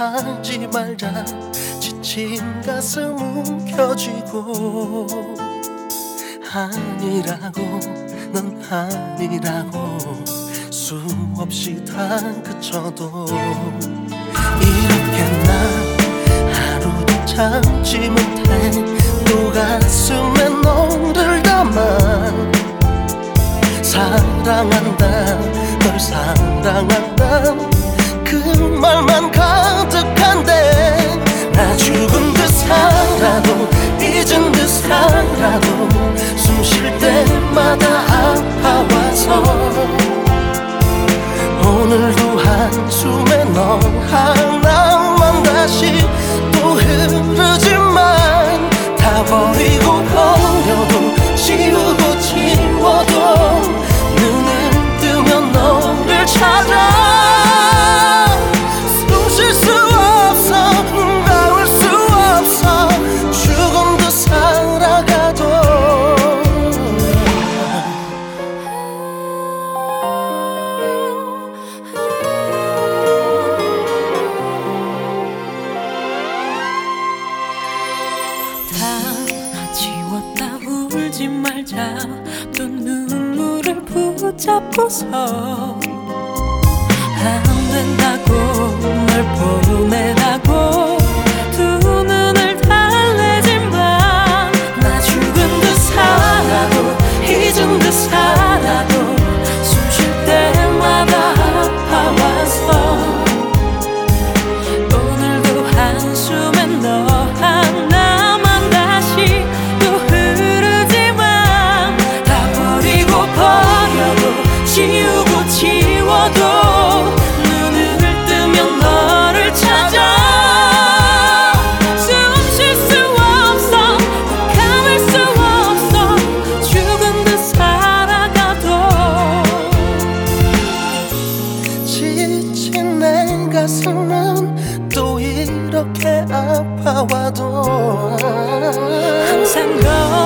살지 말자. 지친 가슴 움켜쥐고 아니라고 넌 아니라고. 수없이 다 그쳐도 이렇게 난 하루도 참지 못해 또 가슴에 너를 담아. 사랑한다 널 사랑한다 그 말만 가득한데 나 죽은 듯 살아도 잊은 듯 살아도 숨 쉴 때마다 아파와서 오늘도 한숨에 너 하나만 다시 또 흐르지 다 지웠다 울지 말자. 또 눈물을 붙잡고서 안 된다고 널 보내라고 가슴은 또 이렇게 아파와도 항상 너